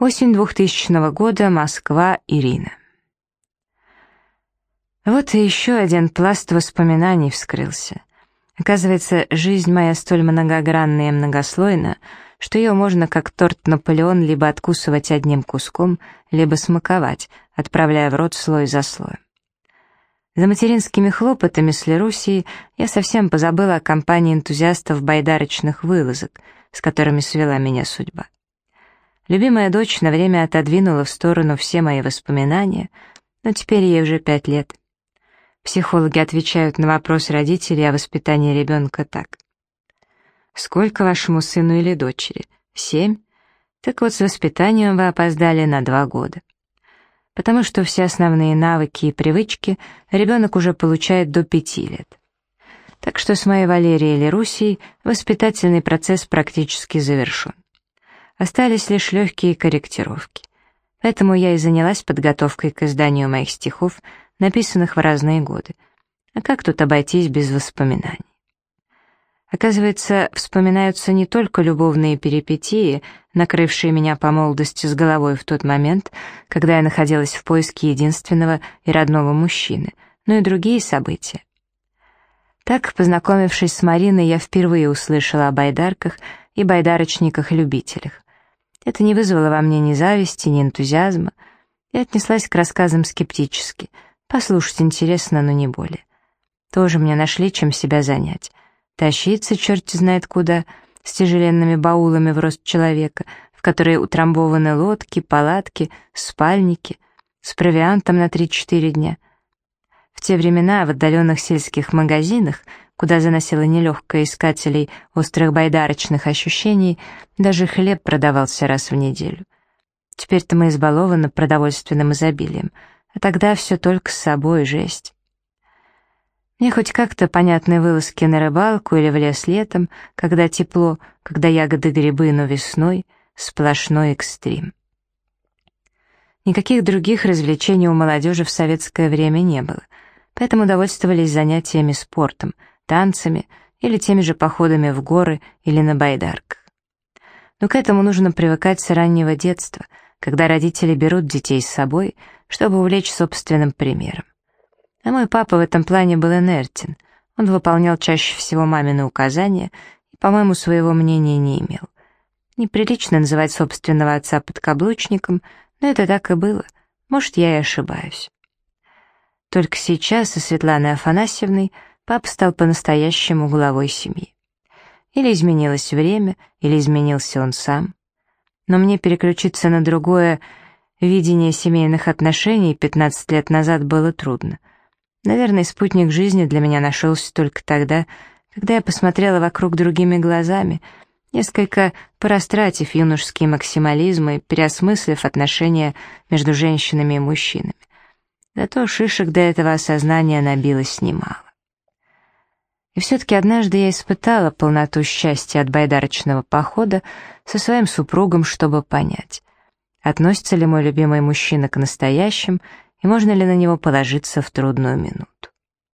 Осень 2000 года, Москва, Ирина. Вот и еще один пласт воспоминаний вскрылся. Оказывается, жизнь моя столь многогранная и многослойна, что ее можно как торт Наполеон либо откусывать одним куском, либо смаковать, отправляя в рот слой за слоем. За материнскими хлопотами с Лерусией я совсем забыла о компании энтузиастов байдарочных вылазок, с которыми свела меня судьба. Любимая дочь на время отодвинула в сторону все мои воспоминания, но теперь ей уже пять лет. Психологи отвечают на вопрос родителей о воспитании ребенка так. «Сколько вашему сыну или дочери? Семь? Так вот, с воспитанием вы опоздали на два года» потому что все основные навыки и привычки ребенок уже получает до пяти лет. Так что с моей Валерией или Русей воспитательный процесс практически завершен. Остались лишь легкие корректировки. Поэтому я и занялась подготовкой к изданию моих стихов, написанных в разные годы. А как тут обойтись без воспоминаний? Оказывается, вспоминаются не только любовные перипетии, накрывшие меня по молодости с головой в тот момент, когда я находилась в поиске единственного и родного мужчины, но и другие события. Так, познакомившись с Мариной, я впервые услышала о байдарках и байдарочниках-любителях. Это не вызвало во мне ни зависти, ни энтузиазма. Я отнеслась к рассказам скептически. Послушать интересно, но не более. Тоже мне нашли, чем себя занять. Тащиться черти знает куда, с тяжеленными баулами в рост человека, в которые утрамбованы лодки, палатки, спальники, с провиантом на 3-4 дня. В те времена в отдаленных сельских магазинах, куда заносило нелегкое искателей острых байдарочных ощущений, даже хлеб продавался раз в неделю. Теперь-то мы избалованы продовольственным изобилием, а тогда все только с собой жесть. Мне хоть как-то понятны вылазки на рыбалку или в лес летом, когда тепло, когда ягоды грибы, но весной — сплошной экстрим. Никаких других развлечений у молодежи в советское время не было, поэтому довольствовались занятиями спортом, танцами или теми же походами в горы или на байдарках. Но к этому нужно привыкать с раннего детства, когда родители берут детей с собой, чтобы увлечь собственным примером. А мой папа в этом плане был инертен. Он выполнял чаще всего мамины указания и, по-моему, своего мнения не имел. Неприлично называть собственного отца подкаблучником, но это так и было. Может, я и ошибаюсь. Только сейчас со Светланой Афанасьевной папа стал по-настоящему главой семьи. Или изменилось время, или изменился он сам. Но мне переключиться на другое видение семейных отношений 15 лет назад было трудно — Наверное, спутник жизни для меня нашелся только тогда, когда я посмотрела вокруг другими глазами, несколько порастратив юношеский максимализм и переосмыслив отношения между женщинами и мужчинами. Зато шишек до этого осознания набилось немало. И все-таки однажды я испытала полноту счастья от байдарочного похода со своим супругом, чтобы понять, относится ли мой любимый мужчина к настоящим и можно ли на него положиться в трудную минуту.